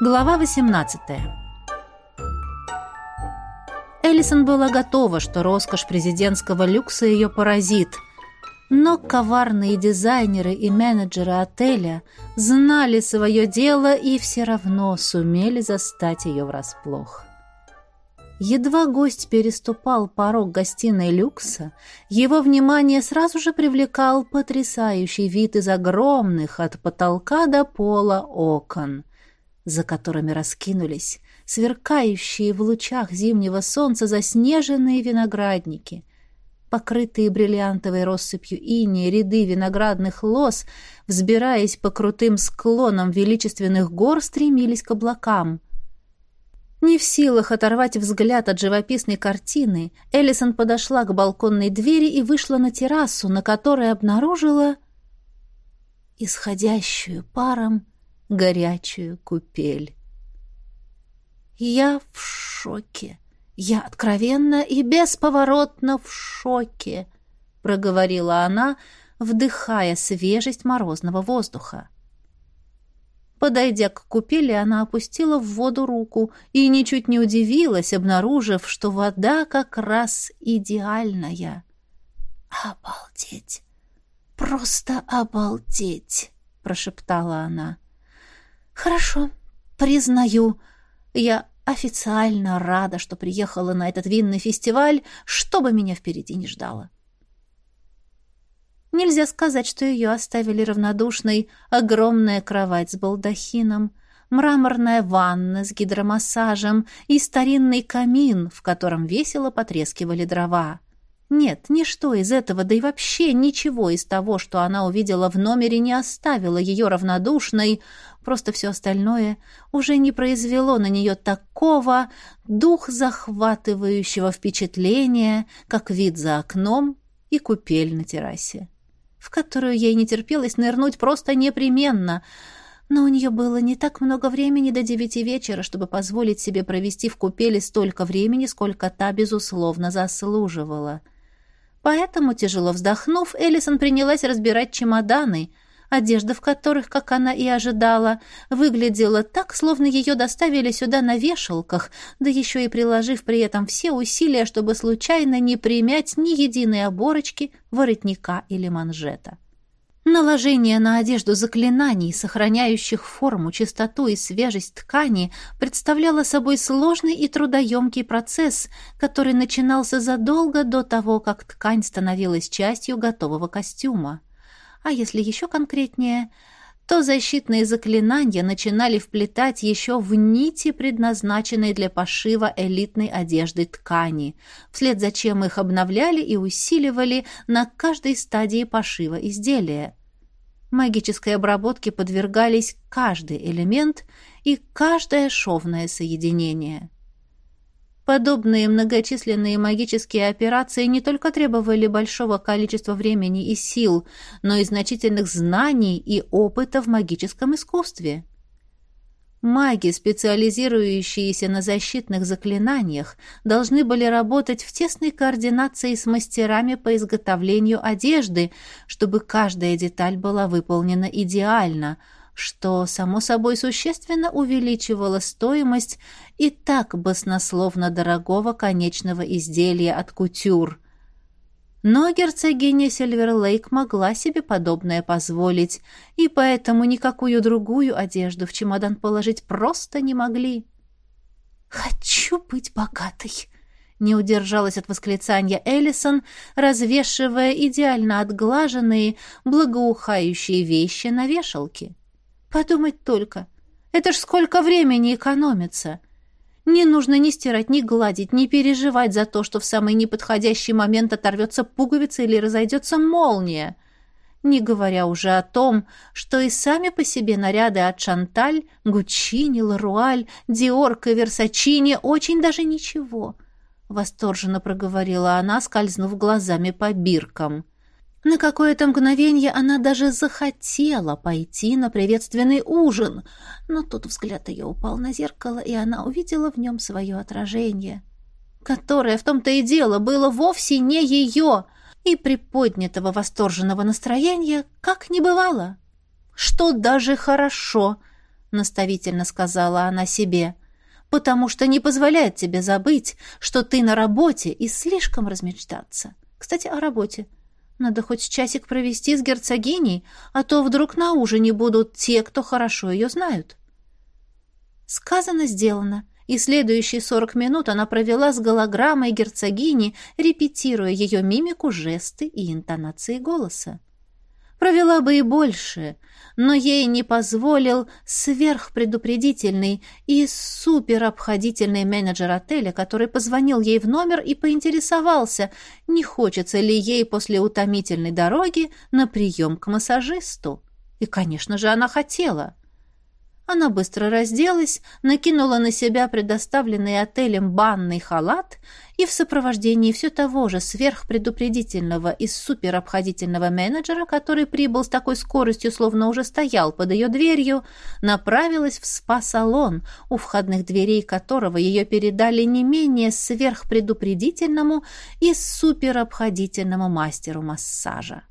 Глава 18 Эллисон была готова, что роскошь президентского люкса ее поразит. Но коварные дизайнеры и менеджеры отеля знали свое дело и все равно сумели застать ее врасплох. Едва гость переступал порог гостиной люкса, его внимание сразу же привлекал потрясающий вид из огромных от потолка до пола окон, за которыми раскинулись сверкающие в лучах зимнего солнца заснеженные виноградники, покрытые бриллиантовой россыпью инии ряды виноградных лоз, взбираясь по крутым склонам величественных гор, стремились к облакам — не в силах оторвать взгляд от живописной картины, Эллисон подошла к балконной двери и вышла на террасу, на которой обнаружила исходящую паром горячую купель. Я в шоке. Я откровенно и бесповоротно в шоке, проговорила она, вдыхая свежесть морозного воздуха. Подойдя к купели, она опустила в воду руку и ничуть не удивилась, обнаружив, что вода как раз идеальная. «Обалдеть! Просто обалдеть!» — прошептала она. «Хорошо, признаю, я официально рада, что приехала на этот винный фестиваль, чтобы меня впереди не ждало. Нельзя сказать, что ее оставили равнодушной огромная кровать с балдахином, мраморная ванна с гидромассажем и старинный камин, в котором весело потрескивали дрова. Нет, ничто из этого, да и вообще ничего из того, что она увидела в номере, не оставило ее равнодушной, просто все остальное уже не произвело на нее такого дух захватывающего впечатления, как вид за окном и купель на террасе в которую ей не терпелось нырнуть просто непременно. Но у нее было не так много времени до девяти вечера, чтобы позволить себе провести в купели столько времени, сколько та, безусловно, заслуживала. Поэтому, тяжело вздохнув, Эллисон принялась разбирать чемоданы — одежда в которых, как она и ожидала, выглядела так, словно ее доставили сюда на вешалках, да еще и приложив при этом все усилия, чтобы случайно не примять ни единой оборочки, воротника или манжета. Наложение на одежду заклинаний, сохраняющих форму, чистоту и свежесть ткани, представляло собой сложный и трудоемкий процесс, который начинался задолго до того, как ткань становилась частью готового костюма. А если еще конкретнее, то защитные заклинания начинали вплетать еще в нити, предназначенные для пошива элитной одежды ткани, вслед за чем их обновляли и усиливали на каждой стадии пошива изделия. Магической обработке подвергались каждый элемент и каждое шовное соединение. Подобные многочисленные магические операции не только требовали большого количества времени и сил, но и значительных знаний и опыта в магическом искусстве. Маги, специализирующиеся на защитных заклинаниях, должны были работать в тесной координации с мастерами по изготовлению одежды, чтобы каждая деталь была выполнена идеально – что, само собой, существенно увеличивало стоимость и так баснословно дорогого конечного изделия от кутюр. Но герцогиня Сильверлейк могла себе подобное позволить, и поэтому никакую другую одежду в чемодан положить просто не могли. «Хочу быть богатой!» не удержалась от восклицания Эллисон, развешивая идеально отглаженные, благоухающие вещи на вешалке. Подумать только. Это ж сколько времени экономится. Не нужно ни стирать, ни гладить, ни переживать за то, что в самый неподходящий момент оторвется пуговица или разойдется молния. Не говоря уже о том, что и сами по себе наряды от Шанталь, Гуччини, Ларуаль, Диорка, Версачини очень даже ничего. Восторженно проговорила она, скользнув глазами по биркам. — на какое-то мгновение она даже захотела пойти на приветственный ужин, но тут взгляд ее упал на зеркало, и она увидела в нем свое отражение, которое в том-то и дело было вовсе не ее, и приподнятого восторженного настроения как не бывало. Что даже хорошо, — наставительно сказала она себе, «потому что не позволяет тебе забыть, что ты на работе и слишком размечтаться. Кстати, о работе. Надо хоть часик провести с герцогиней, а то вдруг на ужине будут те, кто хорошо ее знают». Сказано, сделано и следующие сорок минут она провела с голограммой герцогини, репетируя ее мимику, жесты и интонации голоса. Провела бы и больше, но ей не позволил сверхпредупредительный и суперобходительный менеджер отеля, который позвонил ей в номер и поинтересовался, не хочется ли ей после утомительной дороги на прием к массажисту. И, конечно же, она хотела. Она быстро разделась, накинула на себя предоставленный отелем банный халат и в сопровождении все того же сверхпредупредительного и суперобходительного менеджера, который прибыл с такой скоростью, словно уже стоял под ее дверью, направилась в спа-салон, у входных дверей которого ее передали не менее сверхпредупредительному и суперобходительному мастеру массажа.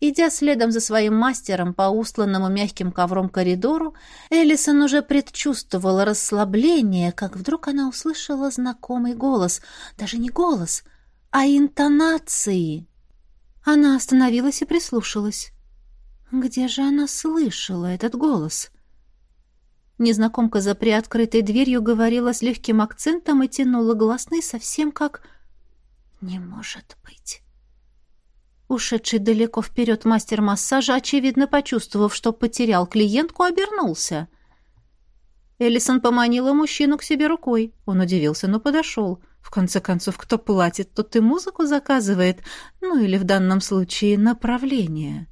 Идя следом за своим мастером по устланному мягким ковром коридору, Элисон уже предчувствовала расслабление, как вдруг она услышала знакомый голос. Даже не голос, а интонации. Она остановилась и прислушалась. Где же она слышала этот голос? Незнакомка за приоткрытой дверью говорила с легким акцентом и тянула гласные совсем как «Не может быть». Ушедший далеко вперед мастер массажа, очевидно почувствовав, что потерял клиентку, обернулся. Эллисон поманила мужчину к себе рукой. Он удивился, но подошел. В конце концов, кто платит, тот и музыку заказывает, ну или в данном случае направление.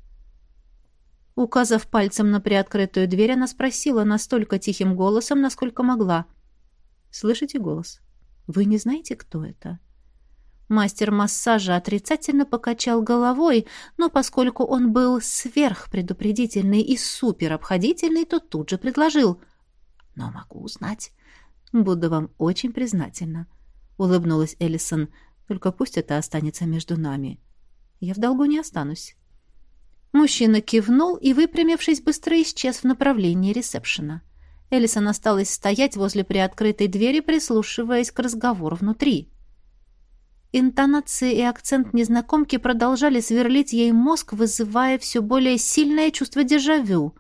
Указав пальцем на приоткрытую дверь, она спросила настолько тихим голосом, насколько могла. «Слышите голос? Вы не знаете, кто это?» Мастер массажа отрицательно покачал головой, но поскольку он был сверхпредупредительный и суперобходительный, то тут же предложил. «Но могу узнать. Буду вам очень признательна», — улыбнулась Эллисон. «Только пусть это останется между нами. Я в долгу не останусь». Мужчина кивнул и, выпрямившись, быстро исчез в направлении ресепшена. Эллисон осталась стоять возле приоткрытой двери, прислушиваясь к разговору внутри. Интонации и акцент незнакомки продолжали сверлить ей мозг, вызывая все более сильное чувство дежавю.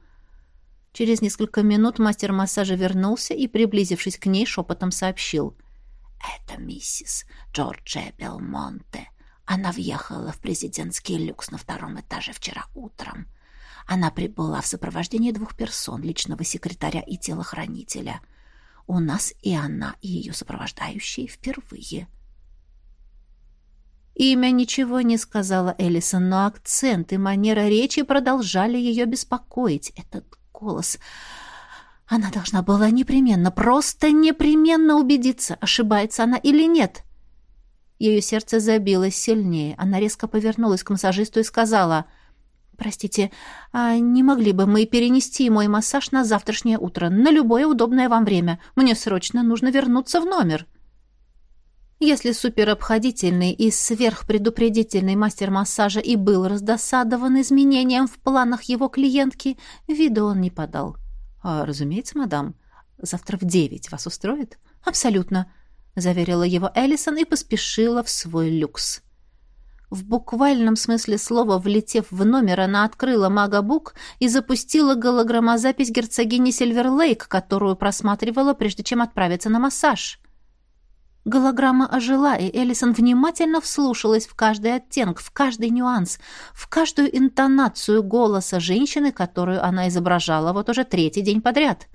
Через несколько минут мастер массажа вернулся и, приблизившись к ней, шепотом сообщил. «Это миссис Джорджия Белмонте. Она въехала в президентский люкс на втором этаже вчера утром. Она прибыла в сопровождении двух персон, личного секретаря и телохранителя. У нас и она, и ее сопровождающие впервые». Имя ничего не сказала Эллисон, но акцент и манера речи продолжали ее беспокоить. Этот голос... Она должна была непременно, просто непременно убедиться, ошибается она или нет. Ее сердце забилось сильнее. Она резко повернулась к массажисту и сказала... «Простите, а не могли бы мы перенести мой массаж на завтрашнее утро, на любое удобное вам время? Мне срочно нужно вернуться в номер». Если суперобходительный и сверхпредупредительный мастер массажа и был раздосадован изменением в планах его клиентки, вида он не подал. «А, «Разумеется, мадам. Завтра в девять вас устроит?» «Абсолютно», — заверила его Эллисон и поспешила в свой люкс. В буквальном смысле слова, влетев в номер, она открыла магабук и запустила голограммозапись герцогини Сильверлейк, которую просматривала, прежде чем отправиться на массаж. Голограмма ожила, и Эллисон внимательно вслушалась в каждый оттенок, в каждый нюанс, в каждую интонацию голоса женщины, которую она изображала вот уже третий день подряд.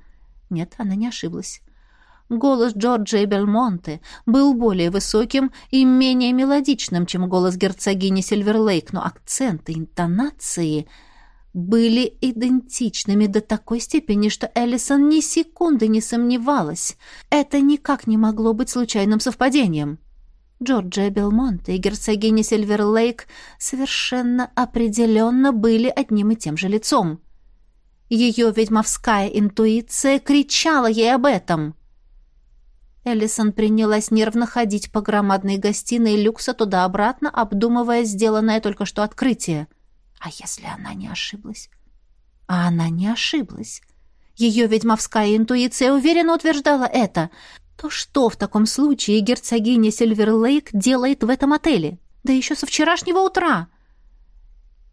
Нет, она не ошиблась. Голос Джорджа Белмонте был более высоким и менее мелодичным, чем голос герцогини Сильверлейк, но акценты, интонации были идентичными до такой степени, что Эллисон ни секунды не сомневалась. Это никак не могло быть случайным совпадением. Джорджия Белмонте и герцогиня Сильверлейк совершенно определенно были одним и тем же лицом. Ее ведьмовская интуиция кричала ей об этом. Эллисон принялась нервно ходить по громадной гостиной люкса туда-обратно, обдумывая сделанное только что открытие — а если она не ошиблась? А она не ошиблась. Ее ведьмовская интуиция уверенно утверждала это. То что в таком случае герцогиня Сильверлейк делает в этом отеле? Да еще со вчерашнего утра.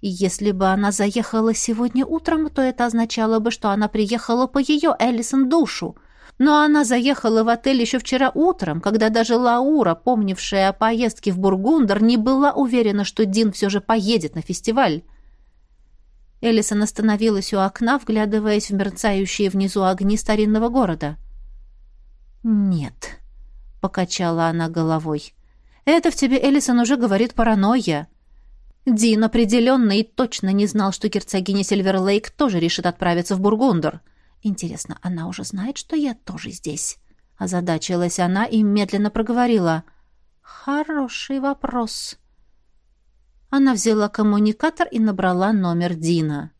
Если бы она заехала сегодня утром, то это означало бы, что она приехала по ее Эллисон душу. Но она заехала в отель еще вчера утром, когда даже Лаура, помнившая о поездке в Бургундер, не была уверена, что Дин все же поедет на фестиваль. Элисон остановилась у окна, вглядываясь в мерцающие внизу огни старинного города. «Нет», — покачала она головой. «Это в тебе, Элисон, уже говорит паранойя». Дин определенно и точно не знал, что герцогиня Сильверлейк тоже решит отправиться в Бургундер. Интересно, она уже знает, что я тоже здесь? Озадачилась она и медленно проговорила. «Хороший вопрос». Она взяла коммуникатор и набрала номер Дина.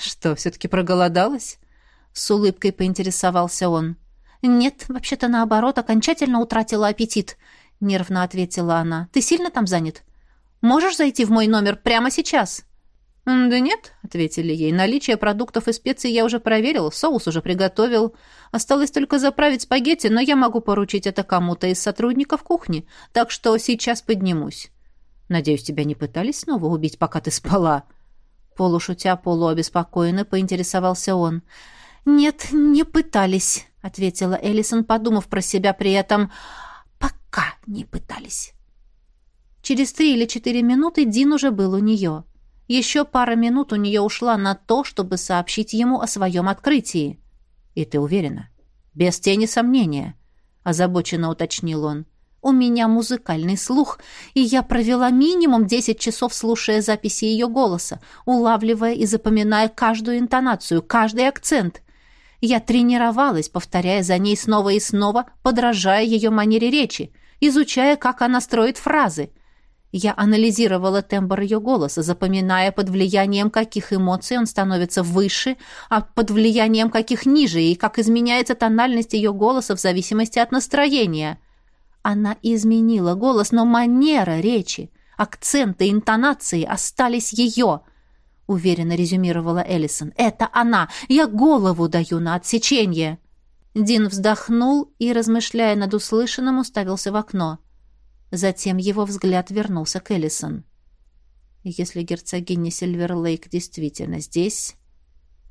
«Что, все-таки проголодалась?» С улыбкой поинтересовался он. «Нет, вообще-то наоборот, окончательно утратила аппетит», — нервно ответила она. «Ты сильно там занят? Можешь зайти в мой номер прямо сейчас?» «Да нет», — ответили ей. «Наличие продуктов и специй я уже проверил, соус уже приготовил. Осталось только заправить спагетти, но я могу поручить это кому-то из сотрудников кухни, так что сейчас поднимусь». Надеюсь, тебя не пытались снова убить, пока ты спала?» Полушутя, полуобеспокоенно поинтересовался он. «Нет, не пытались», — ответила Эллисон, подумав про себя при этом. «Пока не пытались». Через три или четыре минуты Дин уже был у нее. Еще пара минут у нее ушла на то, чтобы сообщить ему о своем открытии. «И ты уверена?» «Без тени сомнения», — озабоченно уточнил он. У меня музыкальный слух, и я провела минимум 10 часов, слушая записи ее голоса, улавливая и запоминая каждую интонацию, каждый акцент. Я тренировалась, повторяя за ней снова и снова, подражая ее манере речи, изучая, как она строит фразы. Я анализировала тембр ее голоса, запоминая, под влиянием каких эмоций он становится выше, а под влиянием каких ниже, и как изменяется тональность ее голоса в зависимости от настроения — она изменила голос, но манера речи, акценты, интонации остались ее. Уверенно резюмировала Эллисон. «Это она! Я голову даю на отсечение!» Дин вздохнул и, размышляя над услышанным, уставился в окно. Затем его взгляд вернулся к Эллисон. «Если герцогиня Сильверлейк действительно здесь,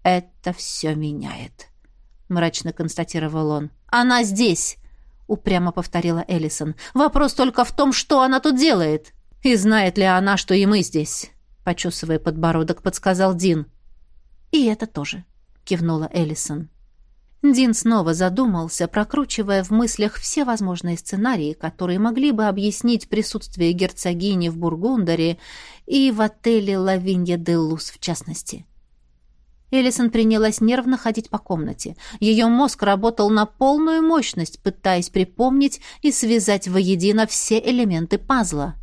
это все меняет», — мрачно констатировал он. «Она здесь!» Упрямо повторила Эллисон. Вопрос только в том, что она тут делает. И знает ли она, что и мы здесь? Почесывая подбородок, подсказал Дин. И это тоже, кивнула Эллисон. Дин снова задумался, прокручивая в мыслях все возможные сценарии, которые могли бы объяснить присутствие герцогини в Бургундере и в отеле «Лавинья де Лус» в частности. Элисон принялась нервно ходить по комнате. Ее мозг работал на полную мощность, пытаясь припомнить и связать воедино все элементы пазла.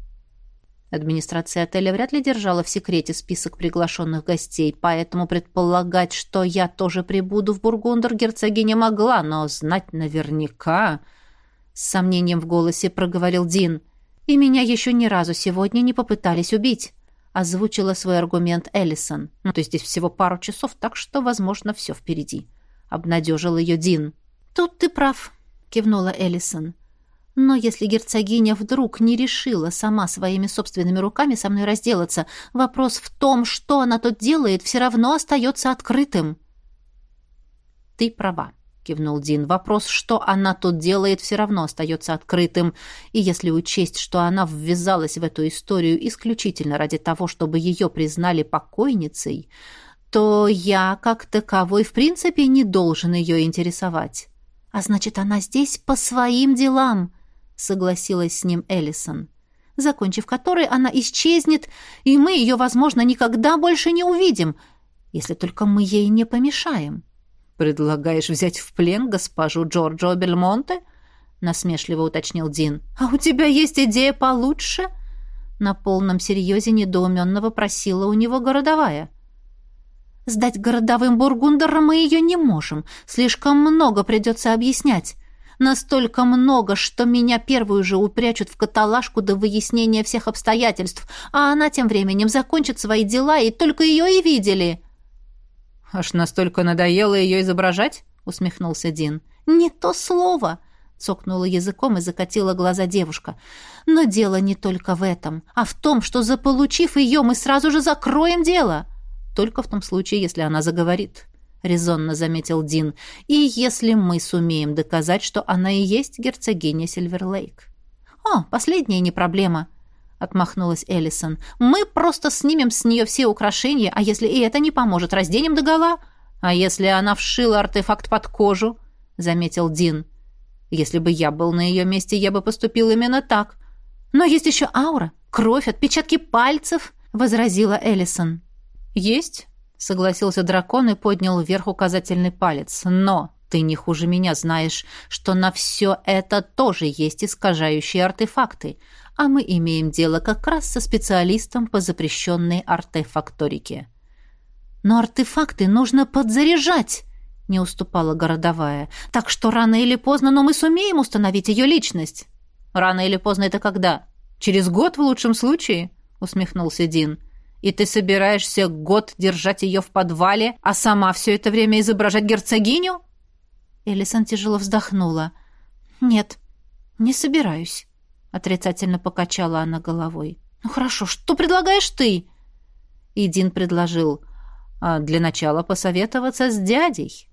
Администрация отеля вряд ли держала в секрете список приглашенных гостей, поэтому предполагать, что я тоже прибуду в Бургундер, герцогиня могла, но знать наверняка... С сомнением в голосе проговорил Дин. «И меня еще ни разу сегодня не попытались убить» озвучила свой аргумент Эллисон. Ну, то есть здесь всего пару часов, так что, возможно, все впереди. Обнадежил ее Дин. «Тут ты прав», — кивнула Эллисон. «Но если герцогиня вдруг не решила сама своими собственными руками со мной разделаться, вопрос в том, что она тут делает, все равно остается открытым». «Ты права», кивнул Дин. Вопрос, что она тут делает, все равно остается открытым. И если учесть, что она ввязалась в эту историю исключительно ради того, чтобы ее признали покойницей, то я, как таковой, в принципе, не должен ее интересовать. А значит, она здесь по своим делам, согласилась с ним Эллисон закончив который она исчезнет, и мы ее, возможно, никогда больше не увидим, если только мы ей не помешаем. «Предлагаешь взять в плен госпожу Джорджо Бельмонте?» — насмешливо уточнил Дин. «А у тебя есть идея получше?» На полном серьезе недоуменно вопросила у него городовая. «Сдать городовым бургундерам мы ее не можем. Слишком много придется объяснять. Настолько много, что меня первую же упрячут в каталажку до выяснения всех обстоятельств, а она тем временем закончит свои дела, и только ее и видели». Аж настолько надоело ее изображать?» — усмехнулся Дин. «Не то слово!» — цокнула языком и закатила глаза девушка. «Но дело не только в этом, а в том, что, заполучив ее, мы сразу же закроем дело!» «Только в том случае, если она заговорит», — резонно заметил Дин. «И если мы сумеем доказать, что она и есть герцогиня Сильверлейк». «О, последняя не проблема», — отмахнулась Эллисон. «Мы просто снимем с нее все украшения, а если и это не поможет, разденем догола». «А если она вшила артефакт под кожу?» — заметил Дин. «Если бы я был на ее месте, я бы поступил именно так». «Но есть еще аура, кровь, отпечатки пальцев», — возразила Эллисон. «Есть», — согласился дракон и поднял вверх указательный палец. «Но ты не хуже меня знаешь, что на все это тоже есть искажающие артефакты, а мы имеем дело как раз со специалистом по запрещенной артефакторике». «Но артефакты нужно подзаряжать!» — не уступала городовая. «Так что рано или поздно, но мы сумеем установить ее личность». «Рано или поздно это когда? Через год в лучшем случае?» — усмехнулся Дин. «И ты собираешься год держать ее в подвале, а сама все это время изображать герцогиню?» Элисон тяжело вздохнула. «Нет, не собираюсь», — отрицательно покачала она головой. «Ну хорошо, что предлагаешь ты?» И Дин предложил. А для начала посоветоваться с дядей.